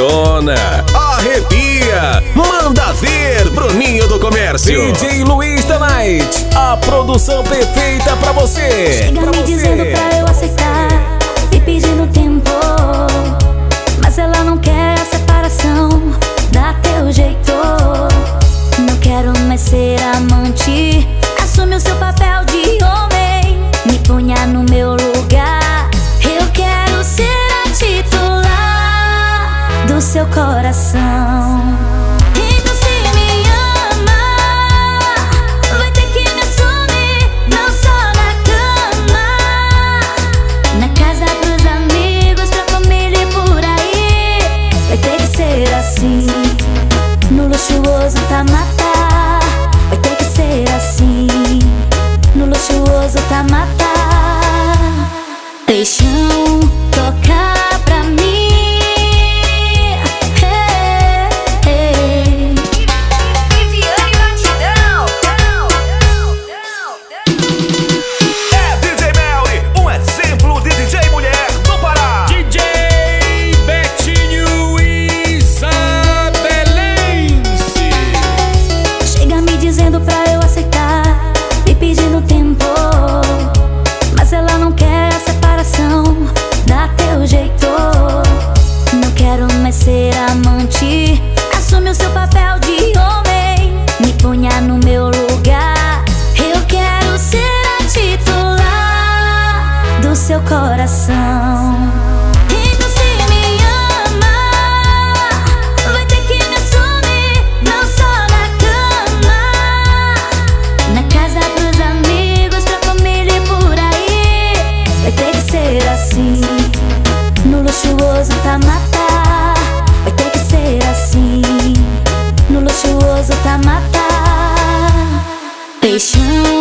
detona, arrepia, manda ver, Bruninho do Comércio. DJ Luiz da Night, a produção perfeita pra você. Chega pra me você. dizendo pra eu aceitar e pedindo tempo. Mas ela não quer a separação, dá teu jeito. Não quero mais ser amante. Assume o seu papel de homem, me ponha no meu ser assim, no luxuoso tá matar. Meu lugar. Eu quero ser a titular do seu coração. Se me ama, 想。